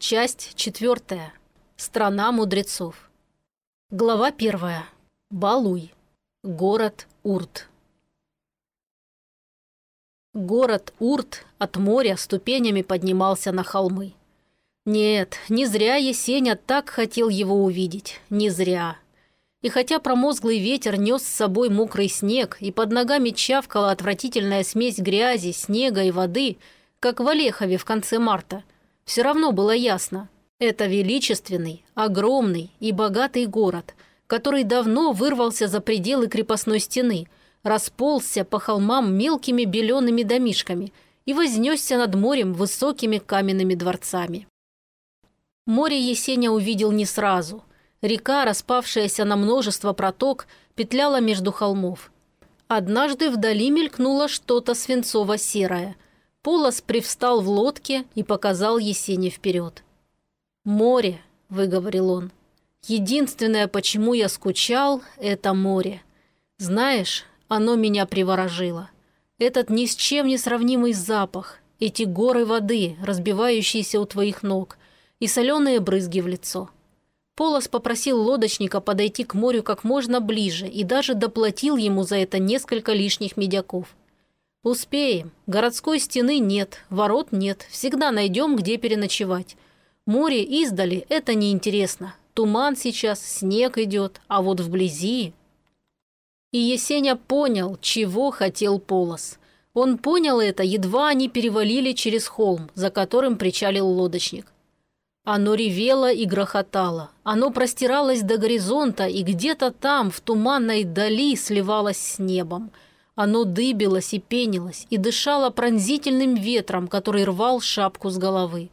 Часть четвертая. Страна мудрецов. Глава первая. Балуй. Город Урт. Город Урт от моря ступенями поднимался на холмы. Нет, не зря Есеня так хотел его увидеть. Не зря. И хотя промозглый ветер нес с собой мокрый снег, и под ногами чавкала отвратительная смесь грязи, снега и воды, как в Олехове в конце марта – все равно было ясно. Это величественный, огромный и богатый город, который давно вырвался за пределы крепостной стены, расползся по холмам мелкими белеными домишками и вознесся над морем высокими каменными дворцами. Море Есеня увидел не сразу. Река, распавшаяся на множество проток, петляла между холмов. Однажды вдали мелькнуло что-то свинцово-серое – Полос привстал в лодке и показал Есене вперед. «Море», — выговорил он. «Единственное, почему я скучал, — это море. Знаешь, оно меня приворожило. Этот ни с чем не сравнимый запах, эти горы воды, разбивающиеся у твоих ног, и соленые брызги в лицо». Полос попросил лодочника подойти к морю как можно ближе и даже доплатил ему за это несколько лишних медяков. «Успеем. Городской стены нет, ворот нет. Всегда найдем, где переночевать. Море издали – это неинтересно. Туман сейчас, снег идет, а вот вблизи...» И Есеня понял, чего хотел Полос. Он понял это, едва они перевалили через холм, за которым причалил лодочник. Оно ревело и грохотало. Оно простиралось до горизонта и где-то там, в туманной дали, сливалось с небом – оно дыбилось и пенилось, и дышало пронзительным ветром, который рвал шапку с головы.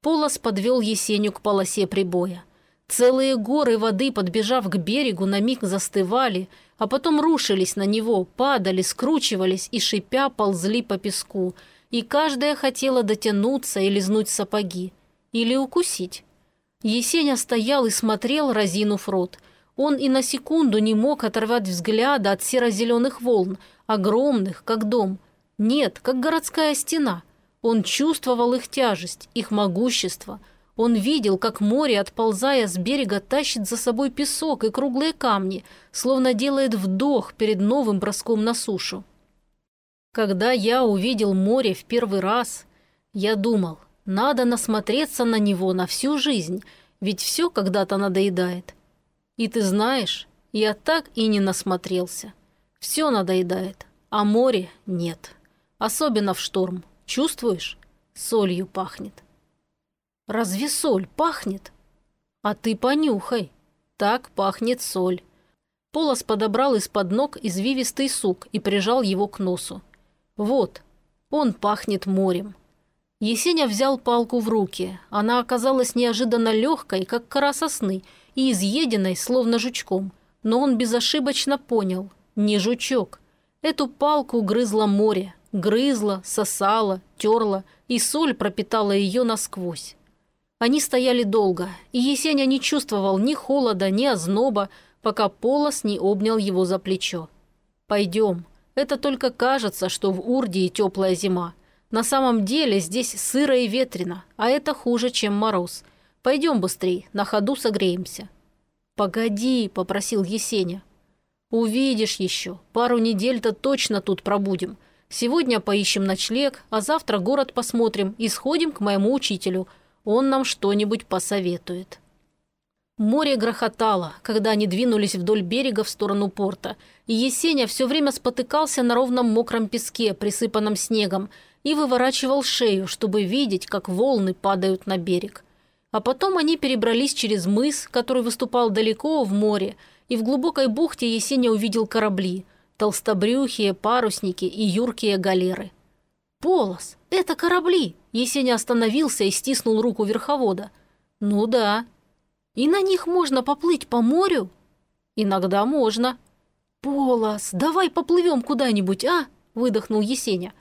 Полос подвел Есеню к полосе прибоя. Целые горы воды, подбежав к берегу, на миг застывали, а потом рушились на него, падали, скручивались и, шипя, ползли по песку, и каждая хотела дотянуться и лизнуть сапоги. Или укусить. Есеня стоял и смотрел, разинув рот – он и на секунду не мог оторвать взгляда от серо-зеленых волн, огромных, как дом. Нет, как городская стена. Он чувствовал их тяжесть, их могущество. Он видел, как море, отползая с берега, тащит за собой песок и круглые камни, словно делает вдох перед новым броском на сушу. Когда я увидел море в первый раз, я думал, надо насмотреться на него на всю жизнь, ведь все когда-то надоедает. И ты знаешь, я так и не насмотрелся. Все надоедает, а море нет. Особенно в шторм. Чувствуешь? Солью пахнет. Разве соль пахнет? А ты понюхай. Так пахнет соль. Полос подобрал из-под ног извивистый сук и прижал его к носу. Вот, он пахнет морем. Есеня взял палку в руки. Она оказалась неожиданно легкой, как кора сосны, и изъеденной, словно жучком. Но он безошибочно понял – не жучок. Эту палку грызло море, грызло, сосало, терло, и соль пропитала ее насквозь. Они стояли долго, и Есеня не чувствовал ни холода, ни озноба, пока Полос не обнял его за плечо. «Пойдем. Это только кажется, что в Урдии теплая зима. На самом деле здесь сыро и ветрено, а это хуже, чем мороз. Пойдем быстрей, на ходу согреемся». «Погоди», – попросил Есеня. «Увидишь еще. Пару недель-то точно тут пробудем. Сегодня поищем ночлег, а завтра город посмотрим и сходим к моему учителю. Он нам что-нибудь посоветует». Море грохотало, когда они двинулись вдоль берега в сторону порта, и Есеня все время спотыкался на ровном мокром песке, присыпанном снегом, и выворачивал шею, чтобы видеть, как волны падают на берег. А потом они перебрались через мыс, который выступал далеко в море, и в глубокой бухте Есеня увидел корабли – толстобрюхие парусники и юркие галеры. «Полос! Это корабли!» Есеня остановился и стиснул руку верховода. «Ну да. И на них можно поплыть по морю?» «Иногда можно». «Полос, давай поплывем куда-нибудь, а?» – выдохнул Есеня.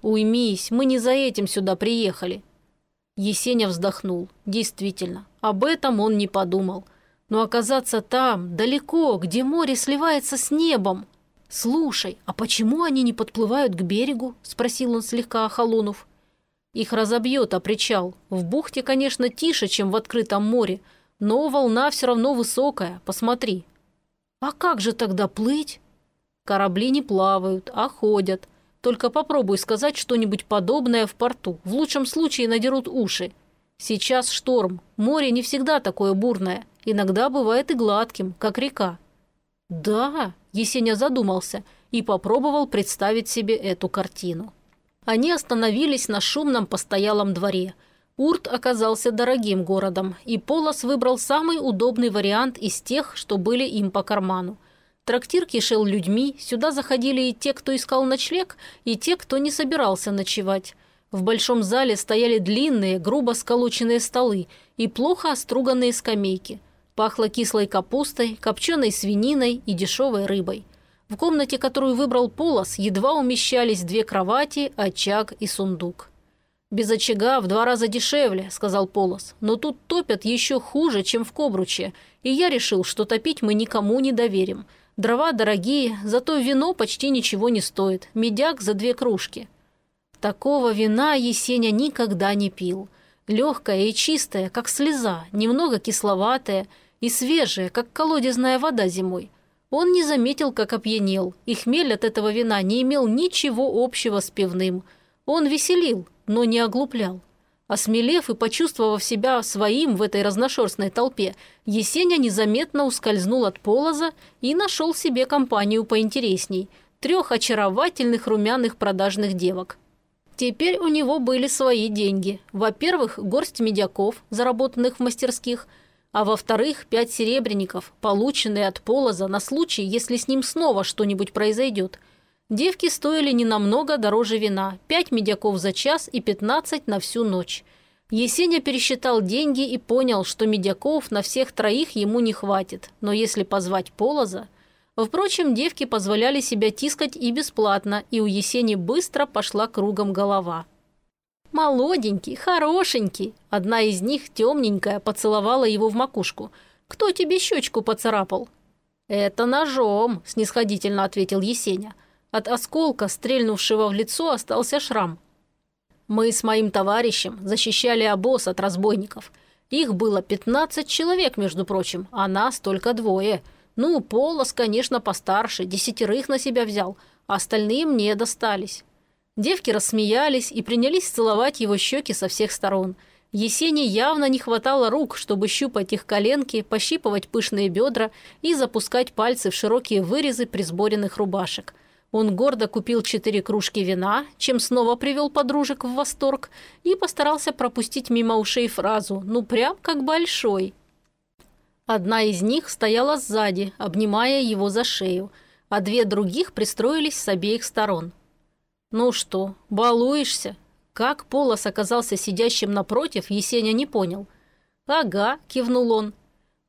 «Уймись, мы не за этим сюда приехали. Есеня вздохнул. Действительно, об этом он не подумал. Но оказаться там, далеко, где море сливается с небом... «Слушай, а почему они не подплывают к берегу?» – спросил он слегка охолонув. Их разобьет о причал. В бухте, конечно, тише, чем в открытом море, но волна все равно высокая, посмотри. А как же тогда плыть? Корабли не плавают, а ходят. Только попробуй сказать что-нибудь подобное в порту. В лучшем случае надерут уши. Сейчас шторм. Море не всегда такое бурное. Иногда бывает и гладким, как река. Да, Есеня задумался и попробовал представить себе эту картину. Они остановились на шумном постоялом дворе. Урт оказался дорогим городом, и Полос выбрал самый удобный вариант из тех, что были им по карману. Трактир кишел людьми, сюда заходили и те, кто искал ночлег, и те, кто не собирался ночевать. В большом зале стояли длинные, грубо сколоченные столы и плохо оструганные скамейки. Пахло кислой капустой, копченой свининой и дешевой рыбой. В комнате, которую выбрал Полос, едва умещались две кровати, очаг и сундук. «Без очага в два раза дешевле», – сказал Полос. «Но тут топят еще хуже, чем в Кобруче, и я решил, что топить мы никому не доверим. Дрова дорогие, зато вино почти ничего не стоит. Медяк за две кружки». Такого вина Есеня никогда не пил. Легкое и чистое, как слеза, немного кисловатое и свежее, как колодезная вода зимой – он не заметил, как опьянел, и хмель от этого вина не имел ничего общего с пивным. Он веселил, но не оглуплял. Осмелев и почувствовав себя своим в этой разношерстной толпе, Есеня незаметно ускользнул от полоза и нашел себе компанию поинтересней – трех очаровательных румяных продажных девок. Теперь у него были свои деньги. Во-первых, горсть медяков, заработанных в мастерских – а во-вторых, пять серебряников, полученные от Полоза на случай, если с ним снова что-нибудь произойдет. Девки стоили не намного дороже вина, пять медяков за час и пятнадцать на всю ночь. Есеня пересчитал деньги и понял, что медяков на всех троих ему не хватит, но если позвать Полоза... Впрочем, девки позволяли себя тискать и бесплатно, и у Есени быстро пошла кругом голова. «Молоденький, хорошенький!» Одна из них, темненькая, поцеловала его в макушку. «Кто тебе щечку поцарапал?» «Это ножом», – снисходительно ответил Есеня. От осколка, стрельнувшего в лицо, остался шрам. «Мы с моим товарищем защищали обоз от разбойников. Их было пятнадцать человек, между прочим, а нас только двое. Ну, Полос, конечно, постарше, десятерых на себя взял, а остальные мне достались. Девки рассмеялись и принялись целовать его щеки со всех сторон. Есени явно не хватало рук, чтобы щупать их коленки, пощипывать пышные бедра и запускать пальцы в широкие вырезы присборенных рубашек. Он гордо купил четыре кружки вина, чем снова привел подружек в восторг, и постарался пропустить мимо ушей фразу «ну прям как большой». Одна из них стояла сзади, обнимая его за шею, а две других пристроились с обеих сторон. «Ну что, балуешься?» Как Полос оказался сидящим напротив, Есеня не понял. «Ага», – кивнул он.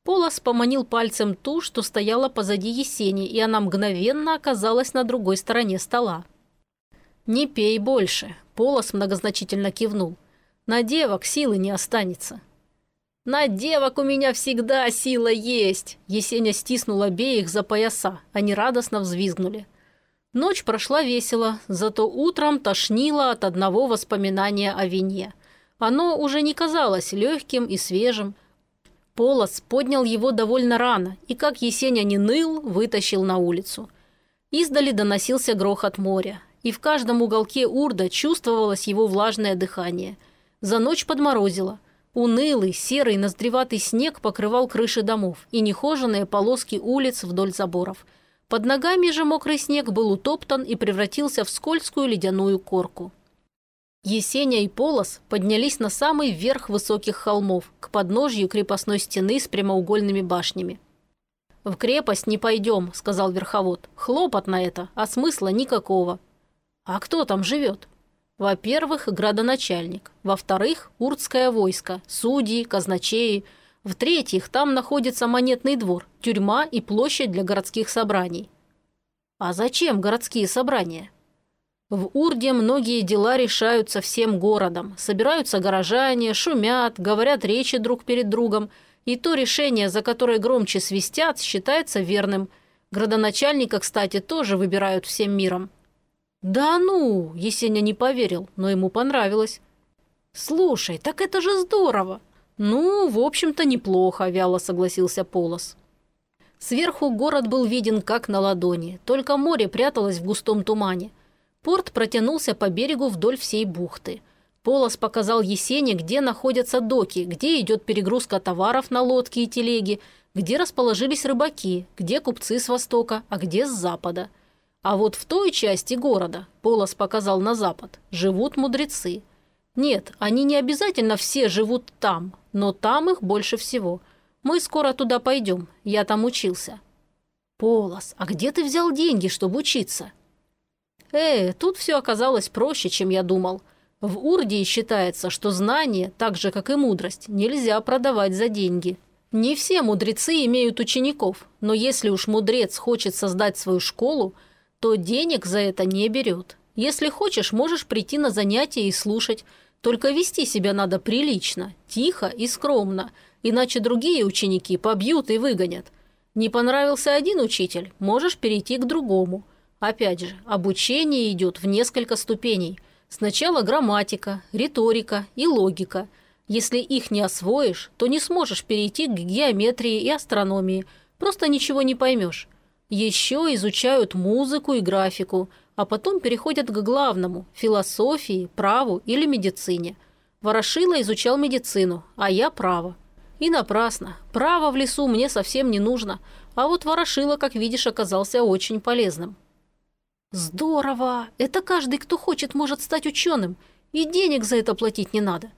Полос поманил пальцем ту, что стояла позади Есени, и она мгновенно оказалась на другой стороне стола. «Не пей больше», – Полос многозначительно кивнул. «На девок силы не останется». «На девок у меня всегда сила есть!» Есеня стиснула обеих за пояса. Они радостно взвизгнули. Ночь прошла весело, зато утром тошнило от одного воспоминания о вине. Оно уже не казалось легким и свежим. Полос поднял его довольно рано и, как Есеня не ныл, вытащил на улицу. Издали доносился грохот моря, и в каждом уголке урда чувствовалось его влажное дыхание. За ночь подморозило. Унылый, серый, ноздреватый снег покрывал крыши домов и нехоженные полоски улиц вдоль заборов – под ногами же мокрый снег был утоптан и превратился в скользкую ледяную корку. Есеня и Полос поднялись на самый верх высоких холмов, к подножью крепостной стены с прямоугольными башнями. «В крепость не пойдем», – сказал верховод. «Хлопот на это, а смысла никакого». «А кто там живет?» «Во-первых, градоначальник. Во-вторых, урдское войско, судьи, казначеи – в-третьих, там находится монетный двор, тюрьма и площадь для городских собраний. А зачем городские собрания? В Урде многие дела решаются всем городом. Собираются горожане, шумят, говорят речи друг перед другом. И то решение, за которое громче свистят, считается верным. Градоначальника, кстати, тоже выбирают всем миром. «Да ну!» – Есеня не поверил, но ему понравилось. «Слушай, так это же здорово!» «Ну, в общем-то, неплохо», – вяло согласился Полос. Сверху город был виден как на ладони, только море пряталось в густом тумане. Порт протянулся по берегу вдоль всей бухты. Полос показал Есене, где находятся доки, где идет перегрузка товаров на лодки и телеги, где расположились рыбаки, где купцы с востока, а где с запада. А вот в той части города, Полос показал на запад, живут мудрецы. Нет, они не обязательно все живут там, но там их больше всего – мы скоро туда пойдем. Я там учился». «Полос, а где ты взял деньги, чтобы учиться?» «Э, тут все оказалось проще, чем я думал. В Урдии считается, что знание, так же, как и мудрость, нельзя продавать за деньги. Не все мудрецы имеют учеников, но если уж мудрец хочет создать свою школу, то денег за это не берет. Если хочешь, можешь прийти на занятия и слушать, только вести себя надо прилично, тихо и скромно – иначе другие ученики побьют и выгонят. Не понравился один учитель, можешь перейти к другому. Опять же, обучение идет в несколько ступеней. Сначала грамматика, риторика и логика. Если их не освоишь, то не сможешь перейти к геометрии и астрономии, просто ничего не поймешь. Еще изучают музыку и графику, а потом переходят к главному – философии, праву или медицине. Ворошила изучал медицину, а я – право. И напрасно. Право в лесу мне совсем не нужно. А вот ворошило, как видишь, оказался очень полезным. Здорово! Это каждый, кто хочет, может стать ученым. И денег за это платить не надо.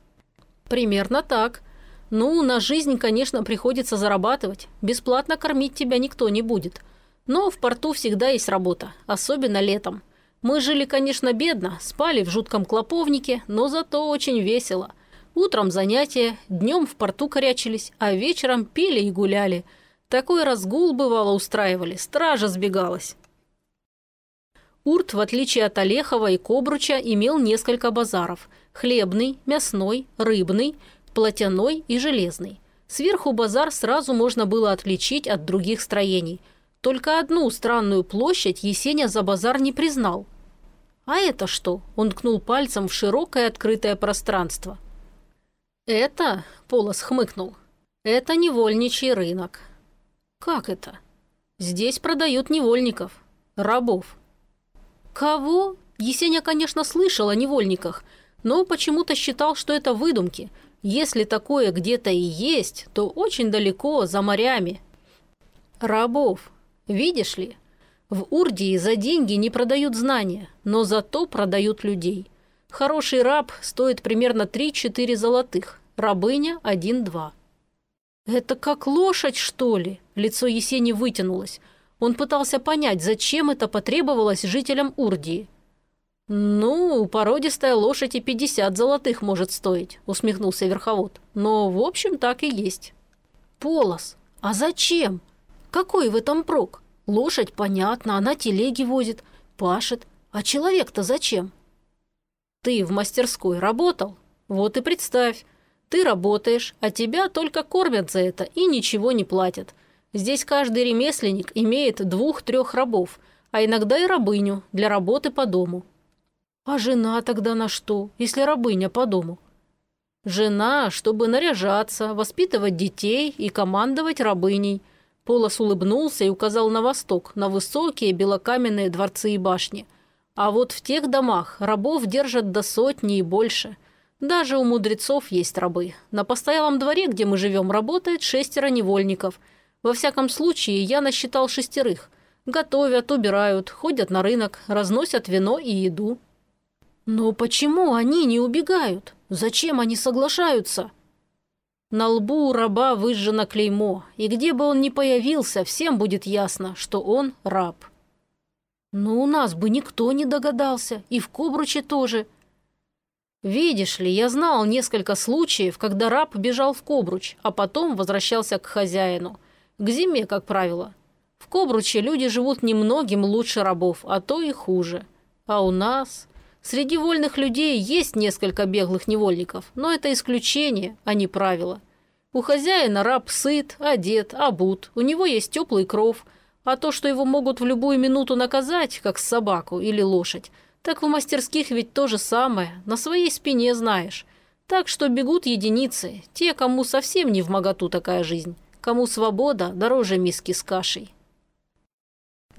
Примерно так. Ну, на жизнь, конечно, приходится зарабатывать. Бесплатно кормить тебя никто не будет. Но в порту всегда есть работа, особенно летом. Мы жили, конечно, бедно, спали в жутком клоповнике, но зато очень весело – Утром занятия, днем в порту корячились, а вечером пили и гуляли. Такой разгул, бывало, устраивали, стража сбегалась. Урт, в отличие от Олехова и Кобруча, имел несколько базаров – хлебный, мясной, рыбный, платяной и железный. Сверху базар сразу можно было отличить от других строений. Только одну странную площадь Есеня за базар не признал. «А это что?» – он ткнул пальцем в широкое открытое пространство – «Это?» – Полос хмыкнул. «Это невольничий рынок». «Как это?» «Здесь продают невольников, рабов». «Кого?» Есеня, конечно, слышал о невольниках, но почему-то считал, что это выдумки. Если такое где-то и есть, то очень далеко, за морями. «Рабов. Видишь ли?» В Урдии за деньги не продают знания, но зато продают людей. Хороший раб стоит примерно 3-4 золотых, рабыня – 1-2. «Это как лошадь, что ли?» Лицо Есени вытянулось. Он пытался понять, зачем это потребовалось жителям Урдии. «Ну, породистая лошадь и 50 золотых может стоить», – усмехнулся верховод. «Но, в общем, так и есть». «Полос, а зачем? Какой в этом прок? Лошадь, понятно, она телеги возит, пашет. А человек-то зачем?» Ты в мастерской работал? Вот и представь. Ты работаешь, а тебя только кормят за это и ничего не платят. Здесь каждый ремесленник имеет двух-трех рабов, а иногда и рабыню для работы по дому. А жена тогда на что, если рабыня по дому? Жена, чтобы наряжаться, воспитывать детей и командовать рабыней. Полос улыбнулся и указал на восток, на высокие белокаменные дворцы и башни – а вот в тех домах рабов держат до сотни и больше. Даже у мудрецов есть рабы. На постоялом дворе, где мы живем, работает шестеро невольников. Во всяком случае, я насчитал шестерых. Готовят, убирают, ходят на рынок, разносят вино и еду. Но почему они не убегают? Зачем они соглашаются? На лбу у раба выжжено клеймо, и где бы он ни появился, всем будет ясно, что он раб. Но у нас бы никто не догадался, и в Кобруче тоже. Видишь ли, я знал несколько случаев, когда раб бежал в Кобруч, а потом возвращался к хозяину. К зиме, как правило. В Кобруче люди живут немногим лучше рабов, а то и хуже. А у нас... Среди вольных людей есть несколько беглых невольников, но это исключение, а не правило. У хозяина раб сыт, одет, обут, у него есть теплый кров – а то, что его могут в любую минуту наказать, как собаку или лошадь, так в мастерских ведь то же самое, на своей спине знаешь. Так что бегут единицы, те, кому совсем не в моготу такая жизнь, кому свобода дороже миски с кашей.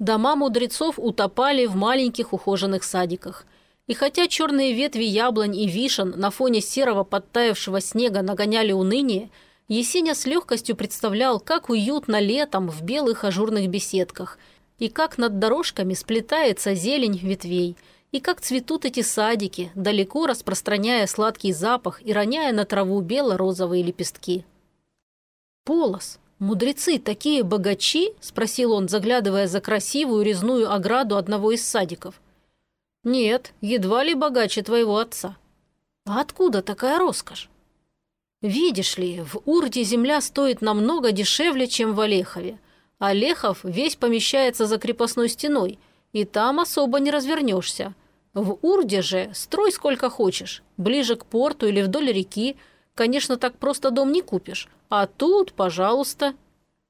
Дома мудрецов утопали в маленьких ухоженных садиках. И хотя черные ветви яблонь и вишен на фоне серого подтаявшего снега нагоняли уныние, Есеня с легкостью представлял, как уютно летом в белых ажурных беседках, и как над дорожками сплетается зелень ветвей, и как цветут эти садики, далеко распространяя сладкий запах и роняя на траву бело-розовые лепестки. «Полос, мудрецы такие богачи?» – спросил он, заглядывая за красивую резную ограду одного из садиков. «Нет, едва ли богаче твоего отца». «А откуда такая роскошь?» «Видишь ли, в Урде земля стоит намного дешевле, чем в Олехове. А Лехов весь помещается за крепостной стеной, и там особо не развернешься. В Урде же строй сколько хочешь, ближе к порту или вдоль реки. Конечно, так просто дом не купишь. А тут, пожалуйста.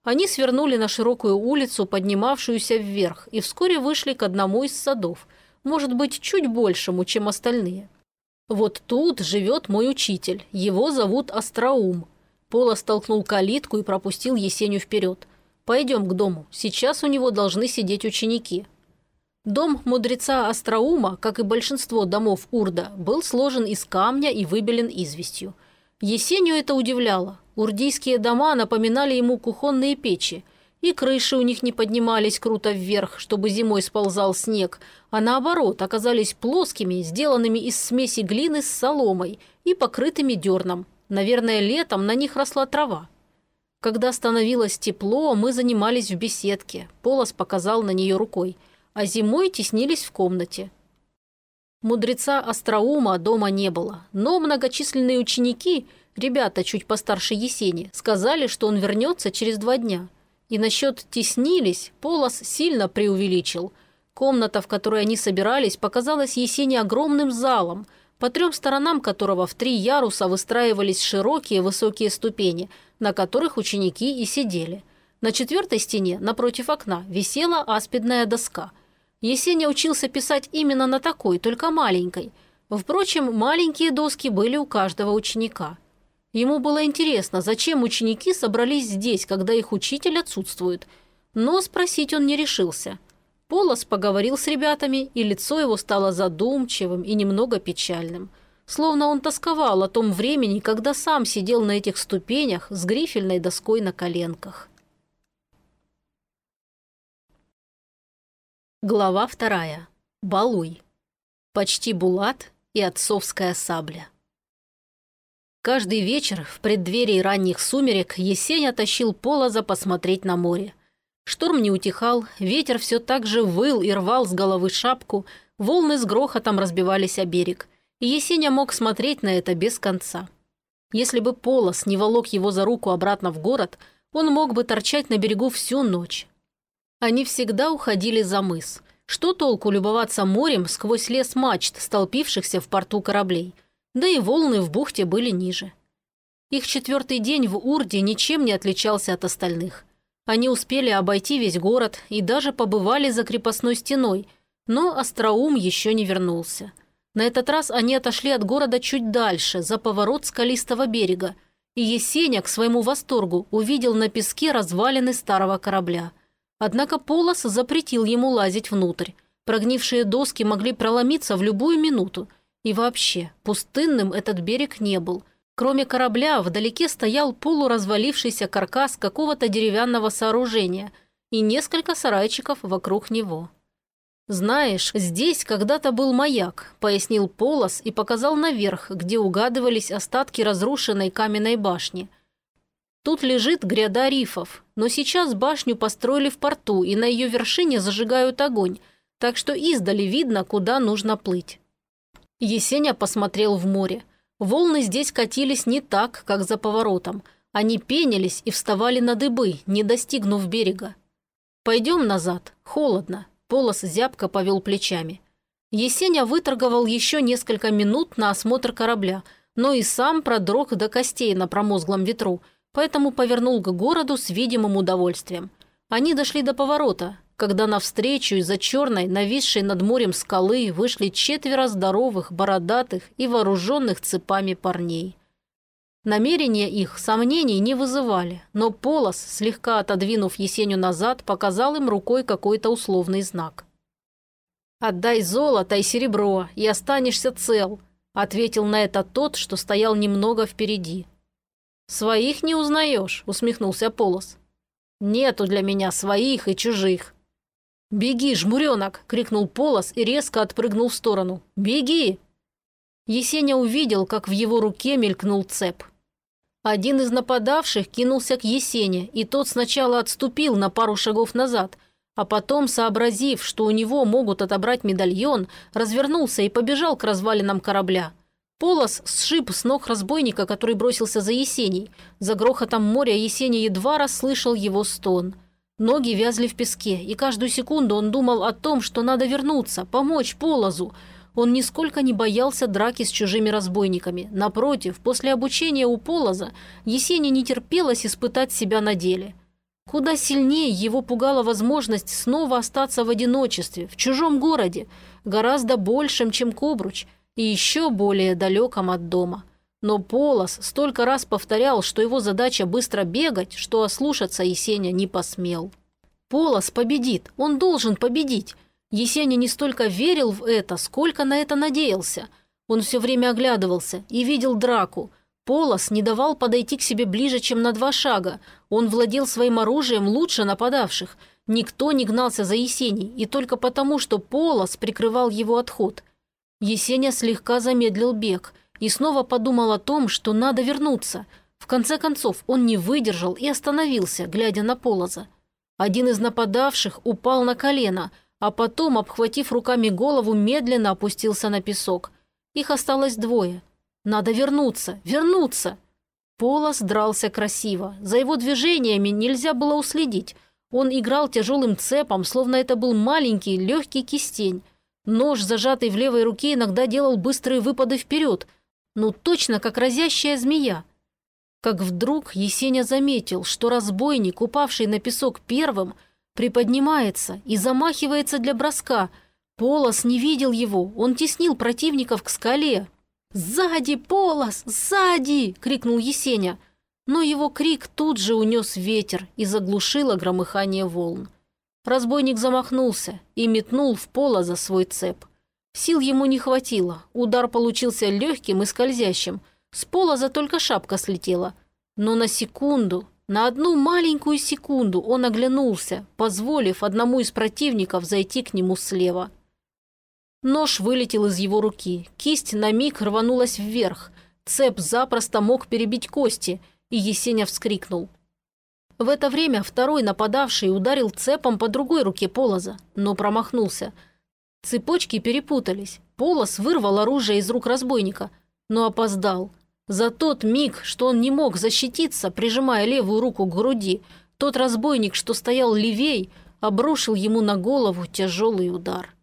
Они свернули на широкую улицу, поднимавшуюся вверх, и вскоре вышли к одному из садов, может быть, чуть большему, чем остальные. Вот тут живет мой учитель, его зовут Остроум. Пола столкнул калитку и пропустил Есеню вперед. «Пойдем к дому, сейчас у него должны сидеть ученики». Дом мудреца Остроума, как и большинство домов Урда, был сложен из камня и выбелен известью. Есению это удивляло. Урдийские дома напоминали ему кухонные печи, и крыши у них не поднимались круто вверх, чтобы зимой сползал снег, а наоборот оказались плоскими, сделанными из смеси глины с соломой и покрытыми дерном. Наверное, летом на них росла трава. Когда становилось тепло, мы занимались в беседке. Полос показал на нее рукой – а зимой теснились в комнате. Мудреца Остроума дома не было, но многочисленные ученики, ребята чуть постарше Есени, сказали, что он вернется через два дня. И насчет «теснились» Полос сильно преувеличил. Комната, в которой они собирались, показалась Есени огромным залом, по трем сторонам которого в три яруса выстраивались широкие высокие ступени, на которых ученики и сидели. На четвертой стене, напротив окна, висела аспидная доска – Есеня учился писать именно на такой, только маленькой. Впрочем, маленькие доски были у каждого ученика. Ему было интересно, зачем ученики собрались здесь, когда их учитель отсутствует. Но спросить он не решился. Полос поговорил с ребятами, и лицо его стало задумчивым и немного печальным. Словно он тосковал о том времени, когда сам сидел на этих ступенях с грифельной доской на коленках. Глава вторая. Балуй. Почти булат и отцовская сабля. Каждый вечер в преддверии ранних сумерек Есеня тащил Полоза посмотреть на море. Шторм не утихал, ветер все так же выл и рвал с головы шапку, волны с грохотом разбивались о берег, и Есеня мог смотреть на это без конца. Если бы Полос не волок его за руку обратно в город, он мог бы торчать на берегу всю ночь, они всегда уходили за мыс. Что толку любоваться морем сквозь лес мачт, столпившихся в порту кораблей? Да и волны в бухте были ниже. Их четвертый день в Урде ничем не отличался от остальных. Они успели обойти весь город и даже побывали за крепостной стеной, но Остроум еще не вернулся. На этот раз они отошли от города чуть дальше, за поворот скалистого берега, и Есеня к своему восторгу увидел на песке развалины старого корабля – Однако Полос запретил ему лазить внутрь. Прогнившие доски могли проломиться в любую минуту. И вообще, пустынным этот берег не был. Кроме корабля, вдалеке стоял полуразвалившийся каркас какого-то деревянного сооружения и несколько сарайчиков вокруг него. «Знаешь, здесь когда-то был маяк», – пояснил Полос и показал наверх, где угадывались остатки разрушенной каменной башни – Тут лежит гряда рифов, но сейчас башню построили в порту, и на ее вершине зажигают огонь, так что издали видно, куда нужно плыть. Есеня посмотрел в море. Волны здесь катились не так, как за поворотом. Они пенились и вставали на дыбы, не достигнув берега. «Пойдем назад. Холодно». Полос зябко повел плечами. Есеня выторговал еще несколько минут на осмотр корабля, но и сам продрог до костей на промозглом ветру – поэтому повернул к городу с видимым удовольствием. Они дошли до поворота. Когда навстречу из-за черной, нависшей над морем скалы вышли четверо здоровых, бородатых и вооруженных цепами парней. Намерения их сомнений не вызывали, но Полос, слегка отодвинув Есеню назад, показал им рукой какой-то условный знак. «Отдай золото и серебро, и останешься цел», ответил на это тот, что стоял немного впереди. «Своих не узнаешь», усмехнулся Полос. «Нету для меня своих и чужих». «Беги, жмуренок!» – крикнул Полос и резко отпрыгнул в сторону. «Беги!» Есеня увидел, как в его руке мелькнул цеп. Один из нападавших кинулся к Есене, и тот сначала отступил на пару шагов назад, а потом, сообразив, что у него могут отобрать медальон, развернулся и побежал к развалинам корабля. Полос сшиб с ног разбойника, который бросился за Есеней. За грохотом моря Есений едва расслышал его стон. Ноги вязли в песке, и каждую секунду он думал о том, что надо вернуться, помочь Полозу. Он нисколько не боялся драки с чужими разбойниками. Напротив, после обучения у Полоза Есене не терпелось испытать себя на деле – Куда сильнее его пугала возможность снова остаться в одиночестве, в чужом городе, гораздо большем, чем Кобруч, и еще более далеком от дома. Но Полос столько раз повторял, что его задача быстро бегать, что ослушаться Есеня не посмел. Полос победит, он должен победить. Есеня не столько верил в это, сколько на это надеялся. Он все время оглядывался и видел драку – Полос не давал подойти к себе ближе, чем на два шага. Он владел своим оружием лучше нападавших. Никто не гнался за Есеней, и только потому, что Полос прикрывал его отход. Есеня слегка замедлил бег и снова подумал о том, что надо вернуться. В конце концов, он не выдержал и остановился, глядя на Полоза. Один из нападавших упал на колено, а потом, обхватив руками голову, медленно опустился на песок. Их осталось двое – надо вернуться, вернуться!» Полос дрался красиво. За его движениями нельзя было уследить. Он играл тяжелым цепом, словно это был маленький, легкий кистень. Нож, зажатый в левой руке, иногда делал быстрые выпады вперед. Ну, точно как разящая змея. Как вдруг Есеня заметил, что разбойник, упавший на песок первым, приподнимается и замахивается для броска. Полос не видел его, он теснил противников к скале, «Сзади, Полос! Сзади!» – крикнул Есеня. Но его крик тут же унес ветер и заглушило громыхание волн. Разбойник замахнулся и метнул в Полоза свой цеп. Сил ему не хватило, удар получился легким и скользящим. С Полоза только шапка слетела. Но на секунду, на одну маленькую секунду он оглянулся, позволив одному из противников зайти к нему слева – Нож вылетел из его руки, кисть на миг рванулась вверх. Цеп запросто мог перебить кости, и Есеня вскрикнул. В это время второй нападавший ударил цепом по другой руке Полоза, но промахнулся. Цепочки перепутались. Полоз вырвал оружие из рук разбойника, но опоздал. За тот миг, что он не мог защититься, прижимая левую руку к груди, тот разбойник, что стоял левей, обрушил ему на голову тяжелый удар.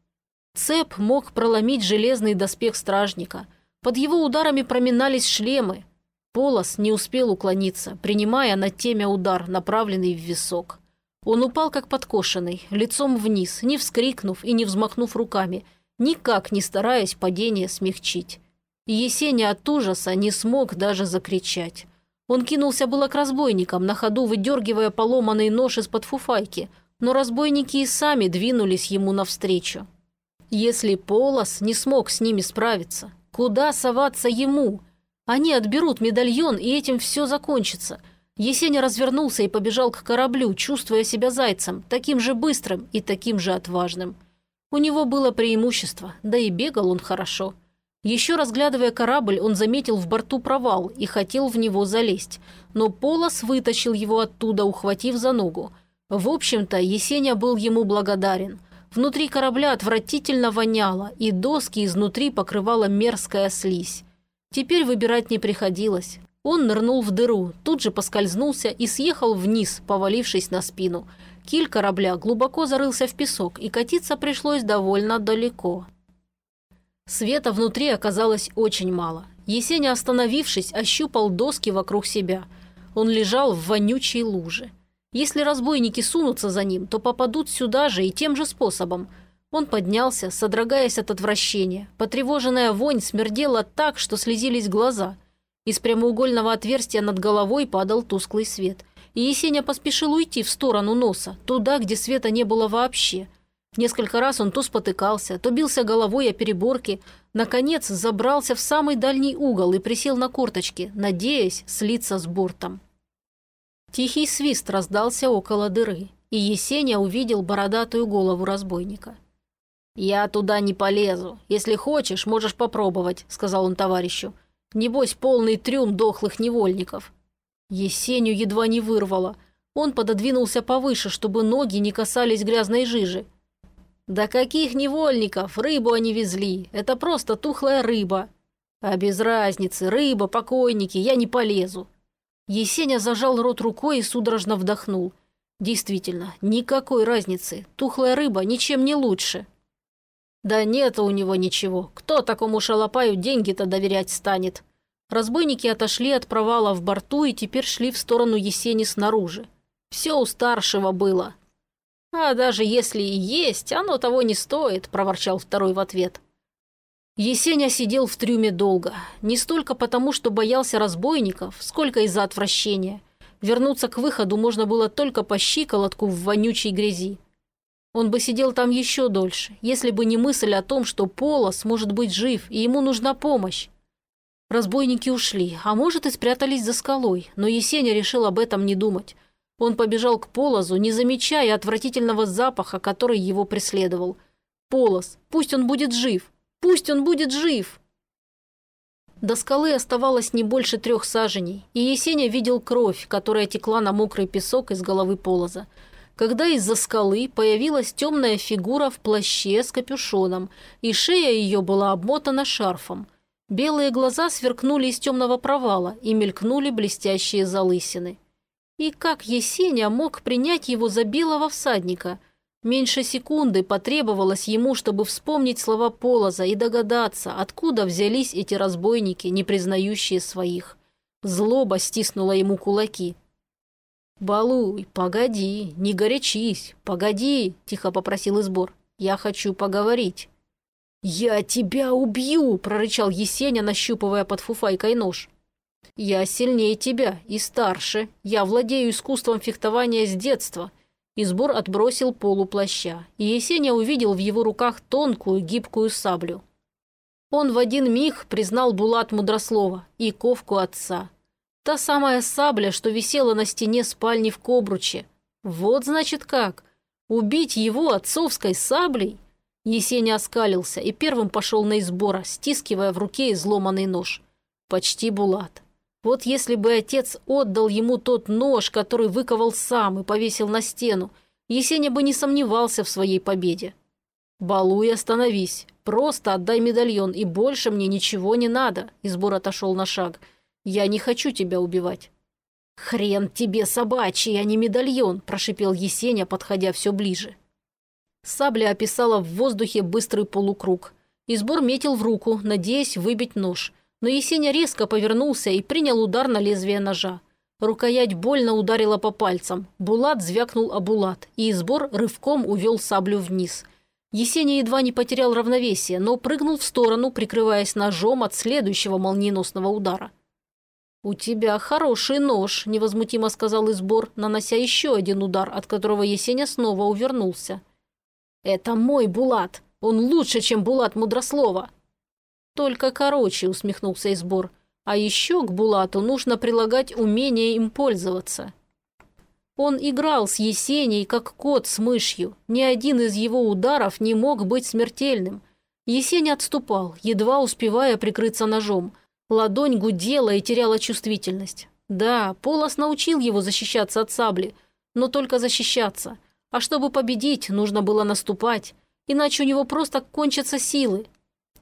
Цеп мог проломить железный доспех стражника. Под его ударами проминались шлемы. Полос не успел уклониться, принимая на темя удар, направленный в висок. Он упал как подкошенный, лицом вниз, не вскрикнув и не взмахнув руками, никак не стараясь падение смягчить. Есеня от ужаса не смог даже закричать. Он кинулся было к разбойникам, на ходу выдергивая поломанный нож из-под фуфайки, но разбойники и сами двинулись ему навстречу. Если Полос не смог с ними справиться, куда соваться ему? Они отберут медальон, и этим все закончится. Есеня развернулся и побежал к кораблю, чувствуя себя зайцем, таким же быстрым и таким же отважным. У него было преимущество, да и бегал он хорошо. Еще разглядывая корабль, он заметил в борту провал и хотел в него залезть, но Полос вытащил его оттуда, ухватив за ногу. В общем-то, Есеня был ему благодарен – Внутри корабля отвратительно воняло, и доски изнутри покрывала мерзкая слизь. Теперь выбирать не приходилось. Он нырнул в дыру, тут же поскользнулся и съехал вниз, повалившись на спину. Киль корабля глубоко зарылся в песок, и катиться пришлось довольно далеко. Света внутри оказалось очень мало. Есеня, остановившись, ощупал доски вокруг себя. Он лежал в вонючей луже. Если разбойники сунутся за ним, то попадут сюда же и тем же способом. Он поднялся, содрогаясь от отвращения. Потревоженная вонь смердела так, что слезились глаза. Из прямоугольного отверстия над головой падал тусклый свет. И Есеня поспешил уйти в сторону носа, туда, где света не было вообще. Несколько раз он то спотыкался, то бился головой о переборки. Наконец забрался в самый дальний угол и присел на корточки, надеясь слиться с бортом. Тихий свист раздался около дыры, и Есеня увидел бородатую голову разбойника. «Я туда не полезу. Если хочешь, можешь попробовать», – сказал он товарищу. Небось, полный трюм дохлых невольников. Есеню едва не вырвало. Он пододвинулся повыше, чтобы ноги не касались грязной жижи. «Да каких невольников? Рыбу они везли. Это просто тухлая рыба. А без разницы, рыба, покойники, я не полезу». Есеня зажал рот рукой и судорожно вдохнул. Действительно, никакой разницы. Тухлая рыба ничем не лучше. Да нет у него ничего. Кто такому шалопаю деньги-то доверять станет? Разбойники отошли от провала в борту и теперь шли в сторону Есени снаружи. Все у старшего было. А даже если и есть, оно того не стоит, проворчал второй в ответ. Есеня сидел в трюме долго. Не столько потому, что боялся разбойников, сколько из-за отвращения. Вернуться к выходу можно было только по щиколотку в вонючей грязи. Он бы сидел там еще дольше, если бы не мысль о том, что Полос может быть жив, и ему нужна помощь. Разбойники ушли, а может и спрятались за скалой, но Есеня решил об этом не думать. Он побежал к Полозу, не замечая отвратительного запаха, который его преследовал. Полоз, пусть он будет жив, пусть он будет жив! До скалы оставалось не больше трех саженей, и Есеня видел кровь, которая текла на мокрый песок из головы Полоза когда из-за скалы появилась темная фигура в плаще с капюшоном, и шея ее была обмотана шарфом. Белые глаза сверкнули из темного провала и мелькнули блестящие залысины. И как Есеня мог принять его за белого всадника? Меньше секунды потребовалось ему, чтобы вспомнить слова Полоза и догадаться, откуда взялись эти разбойники, не признающие своих. Злоба стиснула ему кулаки. «Балуй, погоди, не горячись, погоди», – тихо попросил Избор. «Я хочу поговорить». «Я тебя убью!» – прорычал Есеня, нащупывая под фуфайкой нож. «Я сильнее тебя и старше. Я владею искусством фехтования с детства». Избор отбросил полу плаща, и Есеня увидел в его руках тонкую гибкую саблю. Он в один миг признал Булат Мудрослова и ковку отца – Та самая сабля, что висела на стене спальни в Кобруче. Вот значит как. Убить его отцовской саблей? Есеня оскалился и первым пошел на избора, стискивая в руке изломанный нож. Почти Булат. Вот если бы отец отдал ему тот нож, который выковал сам и повесил на стену, Есеня бы не сомневался в своей победе. «Балуй, остановись. Просто отдай медальон, и больше мне ничего не надо», – Избор отошел на шаг – я не хочу тебя убивать». «Хрен тебе собачий, а не медальон», – прошипел Есеня, подходя все ближе. Сабля описала в воздухе быстрый полукруг. Избор метил в руку, надеясь выбить нож. Но Есеня резко повернулся и принял удар на лезвие ножа. Рукоять больно ударила по пальцам. Булат звякнул о булат, и Избор рывком увел саблю вниз. Есеня едва не потерял равновесие, но прыгнул в сторону, прикрываясь ножом от следующего молниеносного удара. «У тебя хороший нож», – невозмутимо сказал Избор, нанося еще один удар, от которого Есеня снова увернулся. «Это мой Булат. Он лучше, чем Булат Мудрослова». «Только короче», – усмехнулся Избор. «А еще к Булату нужно прилагать умение им пользоваться». Он играл с Есеней, как кот с мышью. Ни один из его ударов не мог быть смертельным. Есень отступал, едва успевая прикрыться ножом – Ладонь гудела и теряла чувствительность. Да, Полос научил его защищаться от сабли, но только защищаться. А чтобы победить, нужно было наступать, иначе у него просто кончатся силы.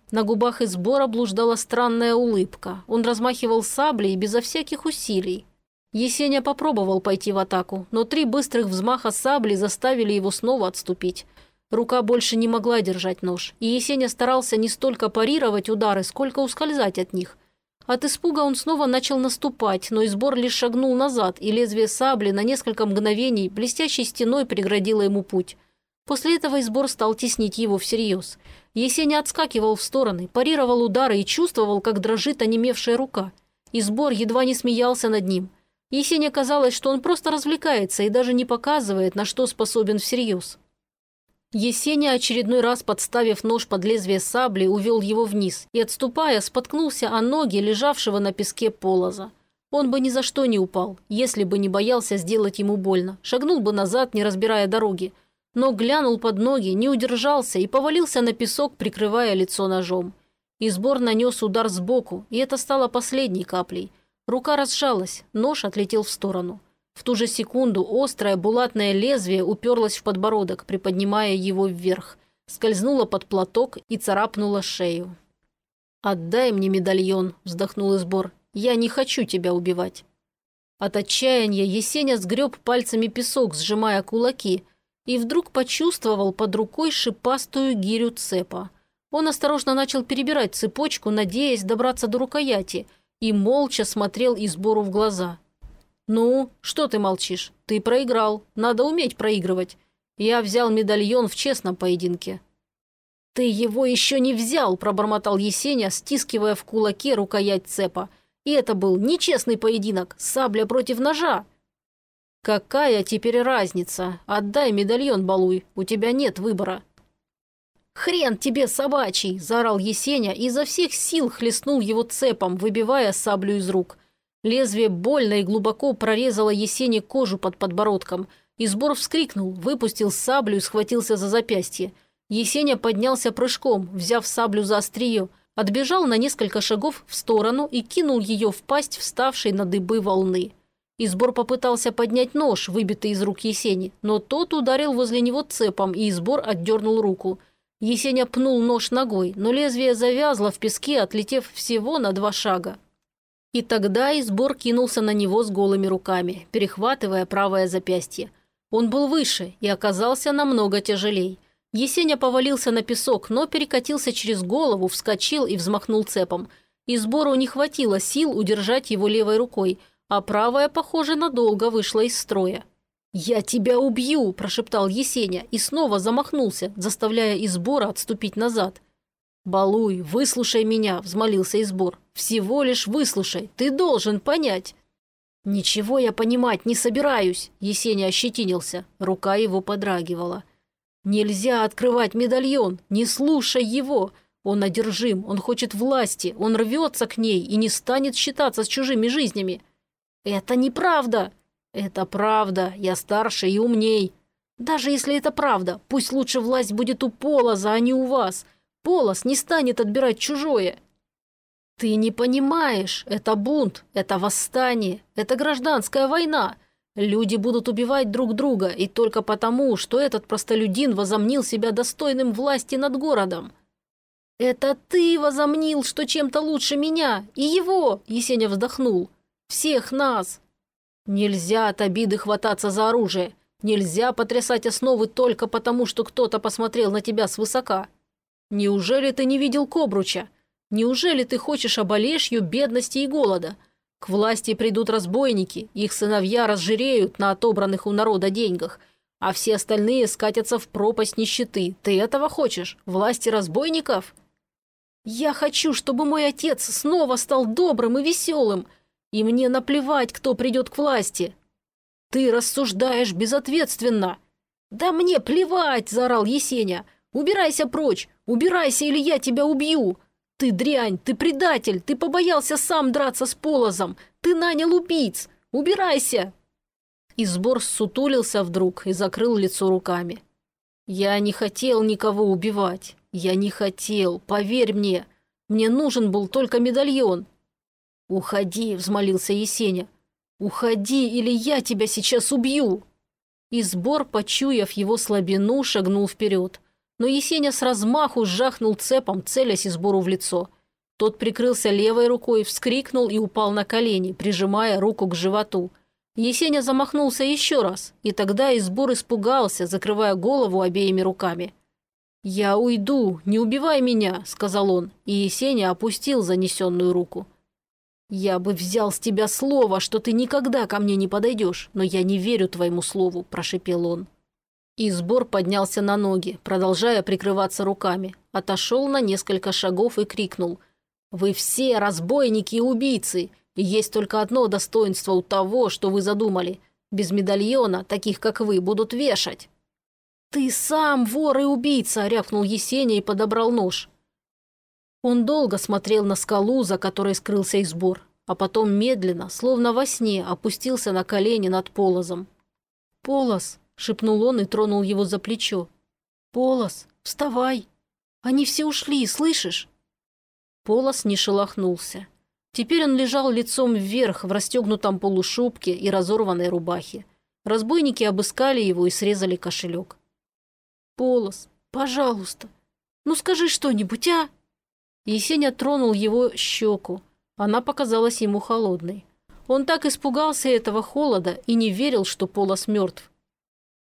На губах избора блуждала странная улыбка. Он размахивал саблей безо всяких усилий. Есеня попробовал пойти в атаку, но три быстрых взмаха сабли заставили его снова отступить. Рука больше не могла держать нож, и Есеня старался не столько парировать удары, сколько ускользать от них – От испуга он снова начал наступать, но Избор лишь шагнул назад, и лезвие сабли на несколько мгновений блестящей стеной преградило ему путь. После этого Избор стал теснить его всерьез. Есеня отскакивал в стороны, парировал удары и чувствовал, как дрожит онемевшая рука. Избор едва не смеялся над ним. Есене казалось, что он просто развлекается и даже не показывает, на что способен всерьез. Есеня, очередной раз подставив нож под лезвие сабли, увел его вниз и, отступая, споткнулся о ноги лежавшего на песке полоза. Он бы ни за что не упал, если бы не боялся сделать ему больно, шагнул бы назад, не разбирая дороги, но глянул под ноги, не удержался и повалился на песок, прикрывая лицо ножом. Избор нанес удар сбоку, и это стало последней каплей. Рука разжалась, нож отлетел в сторону. В ту же секунду острое булатное лезвие уперлось в подбородок, приподнимая его вверх, скользнуло под платок и царапнуло шею. «Отдай мне медальон», – вздохнул Избор. «Я не хочу тебя убивать». От отчаяния Есеня сгреб пальцами песок, сжимая кулаки, и вдруг почувствовал под рукой шипастую гирю цепа. Он осторожно начал перебирать цепочку, надеясь добраться до рукояти, и молча смотрел Избору в глаза – «Ну, что ты молчишь? Ты проиграл. Надо уметь проигрывать. Я взял медальон в честном поединке». «Ты его еще не взял», – пробормотал Есеня, стискивая в кулаке рукоять цепа. «И это был нечестный поединок. Сабля против ножа». «Какая теперь разница? Отдай медальон, балуй. У тебя нет выбора». «Хрен тебе собачий!» – заорал Есеня и изо всех сил хлестнул его цепом, выбивая саблю из рук. Лезвие больно и глубоко прорезало Есени кожу под подбородком. Избор вскрикнул, выпустил саблю и схватился за запястье. Есеня поднялся прыжком, взяв саблю за острие, отбежал на несколько шагов в сторону и кинул ее в пасть вставшей на дыбы волны. Избор попытался поднять нож, выбитый из рук Есени, но тот ударил возле него цепом, и Избор отдернул руку. Есеня пнул нож ногой, но лезвие завязло в песке, отлетев всего на два шага. И тогда Избор кинулся на него с голыми руками, перехватывая правое запястье. Он был выше и оказался намного тяжелей. Есеня повалился на песок, но перекатился через голову, вскочил и взмахнул цепом. Избору не хватило сил удержать его левой рукой, а правая, похоже, надолго вышла из строя. «Я тебя убью!» – прошептал Есеня и снова замахнулся, заставляя Избора отступить назад – «Балуй, выслушай меня», – взмолился Избор. «Всего лишь выслушай, ты должен понять». «Ничего я понимать не собираюсь», – Есеня ощетинился. Рука его подрагивала. «Нельзя открывать медальон, не слушай его. Он одержим, он хочет власти, он рвется к ней и не станет считаться с чужими жизнями». «Это неправда!» «Это правда, я старше и умней. Даже если это правда, пусть лучше власть будет у Полоза, а не у вас. Полос не станет отбирать чужое. Ты не понимаешь, это бунт, это восстание, это гражданская война. Люди будут убивать друг друга, и только потому, что этот простолюдин возомнил себя достойным власти над городом. «Это ты возомнил, что чем-то лучше меня, и его!» – Есеня вздохнул. «Всех нас!» «Нельзя от обиды хвататься за оружие. Нельзя потрясать основы только потому, что кто-то посмотрел на тебя свысока. Неужели ты не видел Кобруча? Неужели ты хочешь оболешью бедности и голода? К власти придут разбойники, их сыновья разжиреют на отобранных у народа деньгах, а все остальные скатятся в пропасть нищеты. Ты этого хочешь? Власти разбойников? Я хочу, чтобы мой отец снова стал добрым и веселым, и мне наплевать, кто придет к власти. Ты рассуждаешь безответственно. Да мне плевать, заорал Есеня. Убирайся прочь! Убирайся, или я тебя убью! Ты дрянь, ты предатель, ты побоялся сам драться с Полозом, ты нанял убийц! Убирайся!» И сбор сутулился вдруг и закрыл лицо руками. «Я не хотел никого убивать. Я не хотел, поверь мне. Мне нужен был только медальон». «Уходи», — взмолился Есеня. «Уходи, или я тебя сейчас убью!» И сбор, почуяв его слабину, шагнул вперед но Есеня с размаху сжахнул цепом, целясь избору в лицо. Тот прикрылся левой рукой, вскрикнул и упал на колени, прижимая руку к животу. Есеня замахнулся еще раз, и тогда избор испугался, закрывая голову обеими руками. «Я уйду, не убивай меня», – сказал он, и Есеня опустил занесенную руку. «Я бы взял с тебя слово, что ты никогда ко мне не подойдешь, но я не верю твоему слову», – прошепел он. И сбор поднялся на ноги, продолжая прикрываться руками. Отошел на несколько шагов и крикнул. «Вы все разбойники и убийцы, и есть только одно достоинство у того, что вы задумали. Без медальона таких, как вы, будут вешать». «Ты сам вор и убийца!» – рявкнул Есеня и подобрал нож. Он долго смотрел на скалу, за которой скрылся избор, а потом медленно, словно во сне, опустился на колени над полозом. «Полос!» – шепнул он и тронул его за плечо. «Полос, вставай! Они все ушли, слышишь?» Полос не шелохнулся. Теперь он лежал лицом вверх в расстегнутом полушубке и разорванной рубахе. Разбойники обыскали его и срезали кошелек. «Полос, пожалуйста, ну скажи что-нибудь, а?» Есеня тронул его щеку. Она показалась ему холодной. Он так испугался этого холода и не верил, что Полос мертв.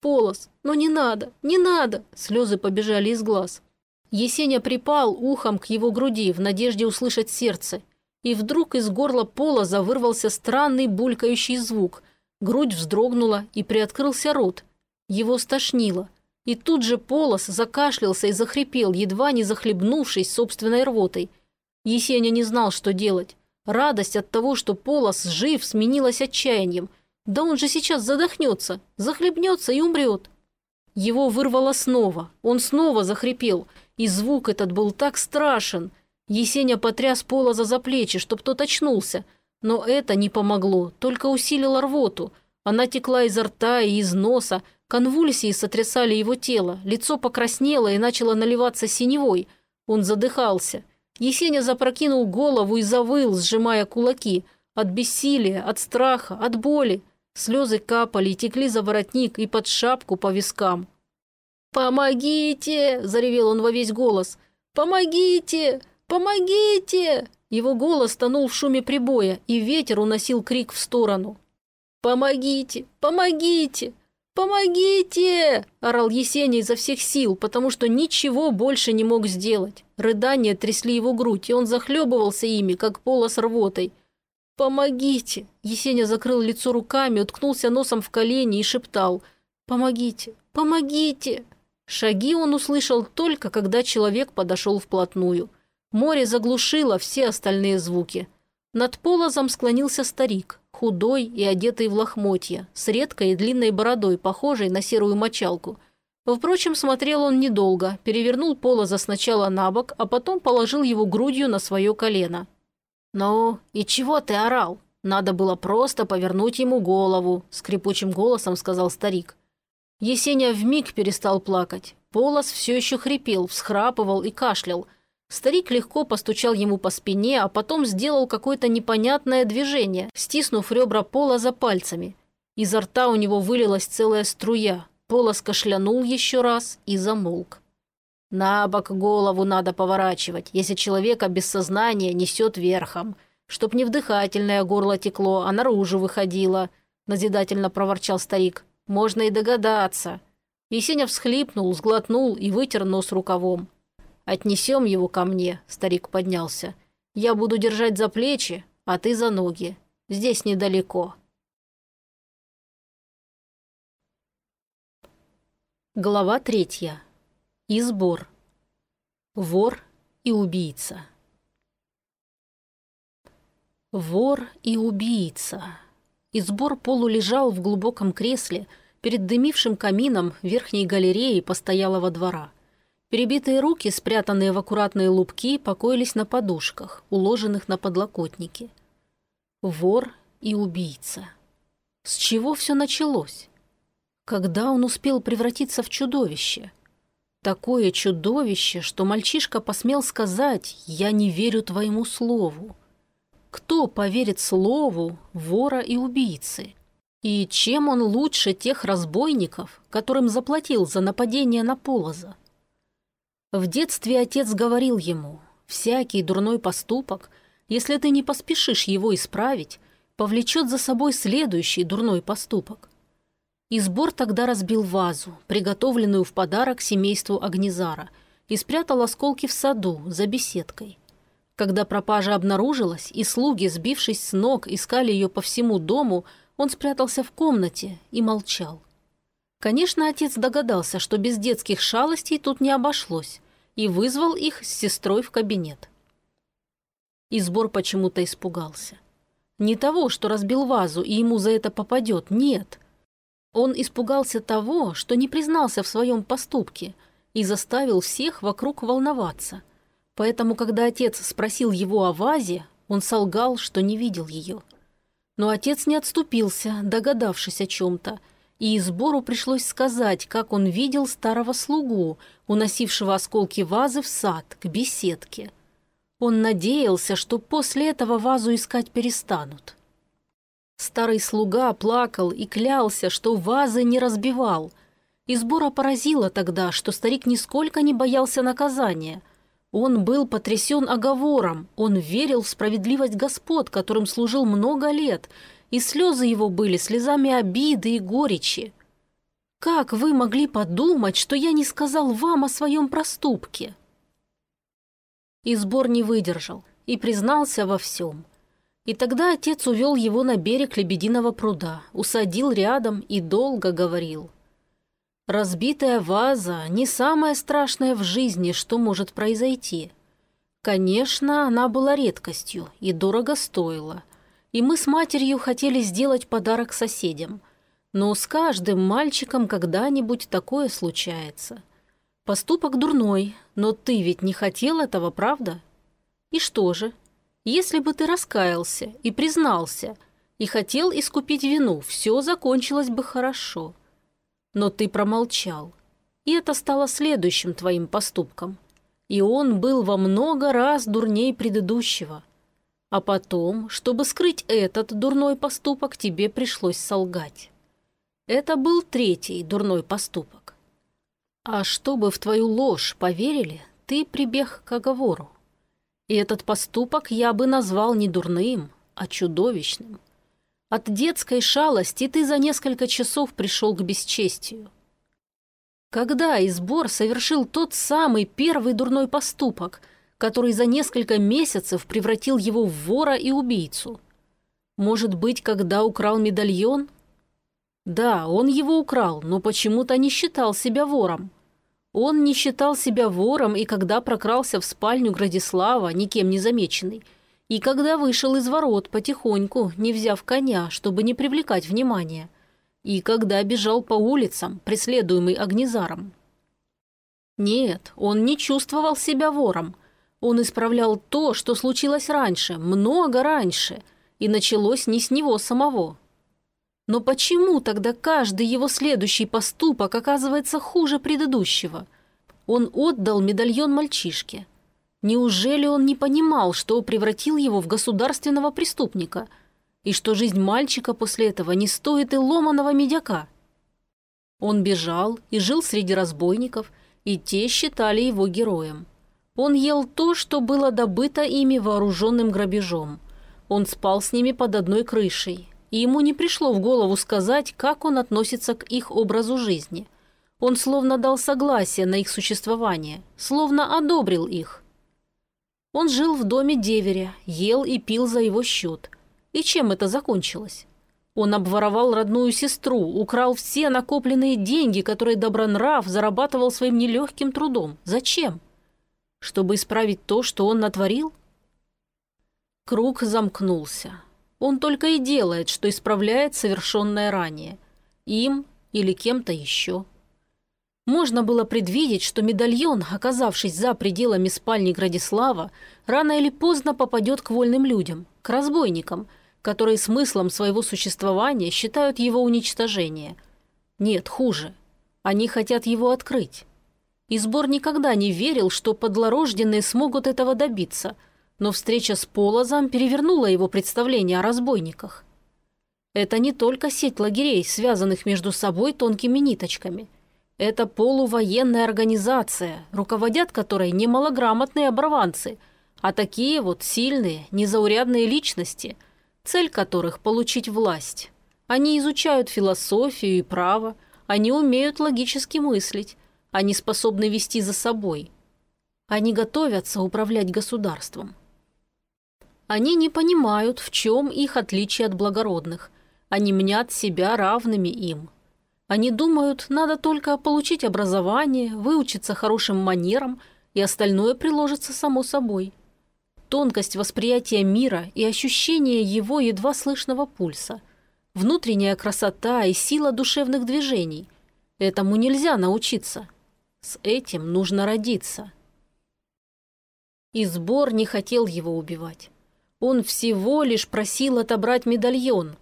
«Полос, ну не надо, не надо!» Слезы побежали из глаз. Есеня припал ухом к его груди в надежде услышать сердце. И вдруг из горла Полоза вырвался странный булькающий звук. Грудь вздрогнула и приоткрылся рот. Его стошнило. И тут же Полос закашлялся и захрипел, едва не захлебнувшись собственной рвотой. Есеня не знал, что делать. Радость от того, что Полос жив, сменилась отчаянием. Да он же сейчас задохнется, захлебнется и умрет. Его вырвало снова. Он снова захрипел. И звук этот был так страшен. Есеня потряс Полоза за плечи, чтоб тот очнулся. Но это не помогло, только усилило рвоту. Она текла изо рта и из носа, Конвульсии сотрясали его тело, лицо покраснело и начало наливаться синевой. Он задыхался. Есеня запрокинул голову и завыл, сжимая кулаки. От бессилия, от страха, от боли. Слезы капали и текли за воротник и под шапку по вискам. «Помогите!» – заревел он во весь голос. «Помогите! Помогите!» Его голос тонул в шуме прибоя, и ветер уносил крик в сторону. «Помогите! Помогите! «Помогите!» – орал Есеня изо всех сил, потому что ничего больше не мог сделать. Рыдания трясли его грудь, и он захлебывался ими, как пола с рвотой. «Помогите!» – Есеня закрыл лицо руками, уткнулся носом в колени и шептал. «Помогите! Помогите!» Шаги он услышал только, когда человек подошел вплотную. Море заглушило все остальные звуки. Над полозом склонился старик худой и одетый в лохмотья, с редкой и длинной бородой, похожей на серую мочалку. Впрочем, смотрел он недолго, перевернул Полоза сначала на бок, а потом положил его грудью на свое колено. «Ну, и чего ты орал? Надо было просто повернуть ему голову», – скрипучим голосом сказал старик. Есеня вмиг перестал плакать. Полос все еще хрипел, всхрапывал и кашлял – Старик легко постучал ему по спине, а потом сделал какое-то непонятное движение, стиснув ребра пола за пальцами. Изо рта у него вылилась целая струя. Полос кашлянул еще раз и замолк. На бок голову надо поворачивать, если человека без сознания несет верхом, чтоб не вдыхательное горло текло, а наружу выходило, назидательно проворчал старик. Можно и догадаться. Есеня всхлипнул, сглотнул и вытер нос рукавом. «Отнесем его ко мне», – старик поднялся. «Я буду держать за плечи, а ты за ноги. Здесь недалеко». Глава третья. Избор. Вор и убийца. Вор и убийца. Избор полулежал в глубоком кресле перед дымившим камином верхней галереи постоялого двора – Перебитые руки, спрятанные в аккуратные лупки, покоились на подушках, уложенных на подлокотники. Вор и убийца. С чего все началось? Когда он успел превратиться в чудовище? Такое чудовище, что мальчишка посмел сказать «Я не верю твоему слову». Кто поверит слову вора и убийцы? И чем он лучше тех разбойников, которым заплатил за нападение на Полоза? В детстве отец говорил ему, всякий дурной поступок, если ты не поспешишь его исправить, повлечет за собой следующий дурной поступок. Избор тогда разбил вазу, приготовленную в подарок семейству Агнезара, и спрятал осколки в саду за беседкой. Когда пропажа обнаружилась, и слуги, сбившись с ног, искали ее по всему дому, он спрятался в комнате и молчал. Конечно, отец догадался, что без детских шалостей тут не обошлось, и вызвал их с сестрой в кабинет. Избор почему-то испугался. Не того, что разбил вазу, и ему за это попадет, нет. Он испугался того, что не признался в своем поступке и заставил всех вокруг волноваться. Поэтому, когда отец спросил его о вазе, он солгал, что не видел ее. Но отец не отступился, догадавшись о чем-то, и избору пришлось сказать, как он видел старого слугу, уносившего осколки вазы в сад, к беседке. Он надеялся, что после этого вазу искать перестанут. Старый слуга плакал и клялся, что вазы не разбивал. Избора поразило тогда, что старик нисколько не боялся наказания. Он был потрясен оговором, он верил в справедливость господ, которым служил много лет, и слезы его были слезами обиды и горечи. «Как вы могли подумать, что я не сказал вам о своем проступке?» И сбор не выдержал и признался во всем. И тогда отец увел его на берег Лебединого пруда, усадил рядом и долго говорил – Разбитая ваза – не самое страшное в жизни, что может произойти. Конечно, она была редкостью и дорого стоила. И мы с матерью хотели сделать подарок соседям. Но с каждым мальчиком когда-нибудь такое случается. Поступок дурной, но ты ведь не хотел этого, правда? И что же? Если бы ты раскаялся и признался, и хотел искупить вину, все закончилось бы хорошо – но ты промолчал. И это стало следующим твоим поступком. И он был во много раз дурней предыдущего. А потом, чтобы скрыть этот дурной поступок, тебе пришлось солгать. Это был третий дурной поступок. А чтобы в твою ложь поверили, ты прибег к оговору. И этот поступок я бы назвал не дурным, а чудовищным. От детской шалости ты за несколько часов пришел к бесчестию. Когда Избор совершил тот самый первый дурной поступок, который за несколько месяцев превратил его в вора и убийцу? Может быть, когда украл медальон? Да, он его украл, но почему-то не считал себя вором. Он не считал себя вором и когда прокрался в спальню Градислава, никем не замеченный – и когда вышел из ворот потихоньку, не взяв коня, чтобы не привлекать внимания. И когда бежал по улицам, преследуемый огнезаром. Нет, он не чувствовал себя вором. Он исправлял то, что случилось раньше, много раньше, и началось не с него самого. Но почему тогда каждый его следующий поступок оказывается хуже предыдущего? Он отдал медальон мальчишке – Неужели он не понимал, что превратил его в государственного преступника, и что жизнь мальчика после этого не стоит и ломаного медяка? Он бежал и жил среди разбойников, и те считали его героем. Он ел то, что было добыто ими вооруженным грабежом. Он спал с ними под одной крышей, и ему не пришло в голову сказать, как он относится к их образу жизни. Он словно дал согласие на их существование, словно одобрил их – он жил в доме деверя, ел и пил за его счет. И чем это закончилось? Он обворовал родную сестру, украл все накопленные деньги, которые Добронрав зарабатывал своим нелегким трудом. Зачем? Чтобы исправить то, что он натворил? Круг замкнулся. Он только и делает, что исправляет совершенное ранее. Им или кем-то еще. Можно было предвидеть, что медальон, оказавшись за пределами спальни Градислава, рано или поздно попадет к вольным людям, к разбойникам, которые смыслом своего существования считают его уничтожение. Нет, хуже. Они хотят его открыть. Избор никогда не верил, что подлорожденные смогут этого добиться, но встреча с Полозом перевернула его представление о разбойниках. Это не только сеть лагерей, связанных между собой тонкими ниточками – это полувоенная организация, руководят которой не малограмотные оборванцы, а такие вот сильные, незаурядные личности, цель которых – получить власть. Они изучают философию и право, они умеют логически мыслить, они способны вести за собой. Они готовятся управлять государством. Они не понимают, в чем их отличие от благородных. Они мнят себя равными им. Они думают, надо только получить образование, выучиться хорошим манерам, и остальное приложится само собой. Тонкость восприятия мира и ощущение его едва слышного пульса. Внутренняя красота и сила душевных движений. Этому нельзя научиться. С этим нужно родиться. И сбор не хотел его убивать. Он всего лишь просил отобрать медальон.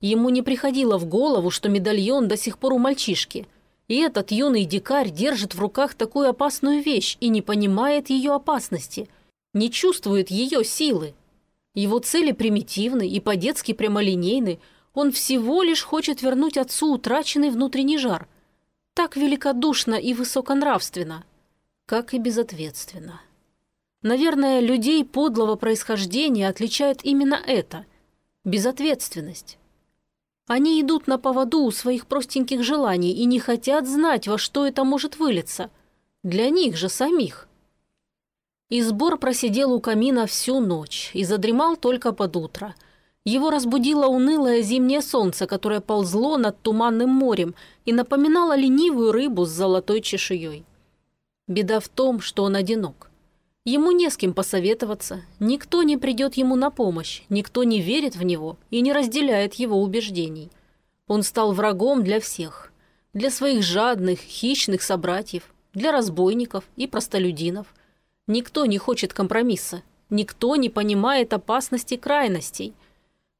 Ему не приходило в голову, что медальон до сих пор у мальчишки. И этот юный дикарь держит в руках такую опасную вещь и не понимает ее опасности, не чувствует ее силы. Его цели примитивны и по-детски прямолинейны. Он всего лишь хочет вернуть отцу утраченный внутренний жар. Так великодушно и высоконравственно, как и безответственно. Наверное, людей подлого происхождения отличает именно это – безответственность. Они идут на поводу у своих простеньких желаний и не хотят знать, во что это может вылиться. Для них же самих. Избор просидел у камина всю ночь и задремал только под утро. Его разбудило унылое зимнее солнце, которое ползло над туманным морем и напоминало ленивую рыбу с золотой чешуей. Беда в том, что он одинок. Ему не с кем посоветоваться, никто не придет ему на помощь, никто не верит в него и не разделяет его убеждений. Он стал врагом для всех. Для своих жадных, хищных собратьев, для разбойников и простолюдинов. Никто не хочет компромисса, никто не понимает опасности крайностей.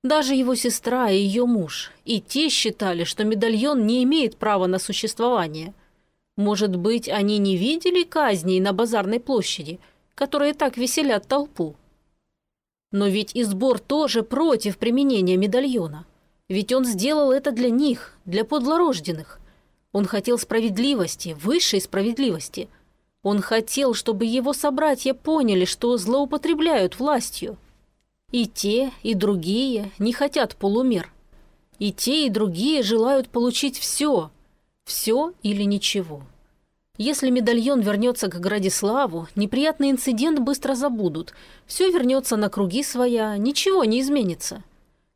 Даже его сестра и ее муж, и те считали, что медальон не имеет права на существование. Может быть, они не видели казней на базарной площади – которые так веселят толпу. Но ведь и сбор тоже против применения медальона. Ведь он сделал это для них, для подлорожденных. Он хотел справедливости, высшей справедливости. Он хотел, чтобы его собратья поняли, что злоупотребляют властью. И те, и другие не хотят полумер. И те, и другие желают получить все. Все или ничего. Если медальон вернется к Градиславу, неприятный инцидент быстро забудут. Все вернется на круги своя, ничего не изменится.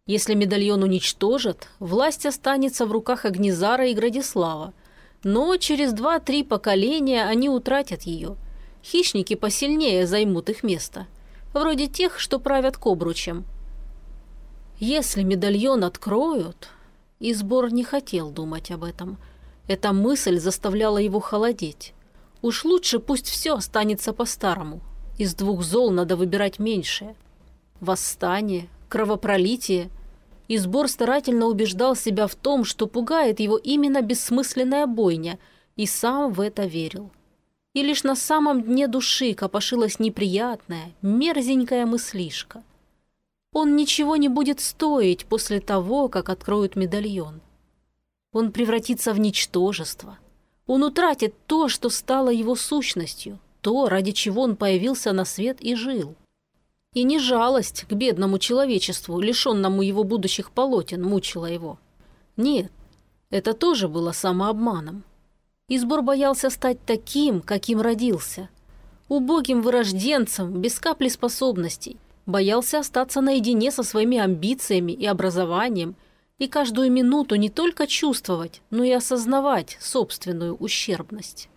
Если медальон уничтожат, власть останется в руках Агнезара и Градислава. Но через два-три поколения они утратят ее. Хищники посильнее займут их место. Вроде тех, что правят Кобручем. Если медальон откроют... И сбор не хотел думать об этом – эта мысль заставляла его холодеть. Уж лучше пусть все останется по-старому. Из двух зол надо выбирать меньшее. Восстание, кровопролитие. И сбор старательно убеждал себя в том, что пугает его именно бессмысленная бойня, и сам в это верил. И лишь на самом дне души копошилась неприятная, мерзенькая мыслишка. Он ничего не будет стоить после того, как откроют медальон. Он превратится в ничтожество. Он утратит то, что стало его сущностью, то, ради чего он появился на свет и жил. И не жалость к бедному человечеству, лишенному его будущих полотен, мучила его. Нет, это тоже было самообманом. Избор боялся стать таким, каким родился. Убогим вырожденцем, без капли способностей. Боялся остаться наедине со своими амбициями и образованием – и каждую минуту не только чувствовать, но и осознавать собственную ущербность.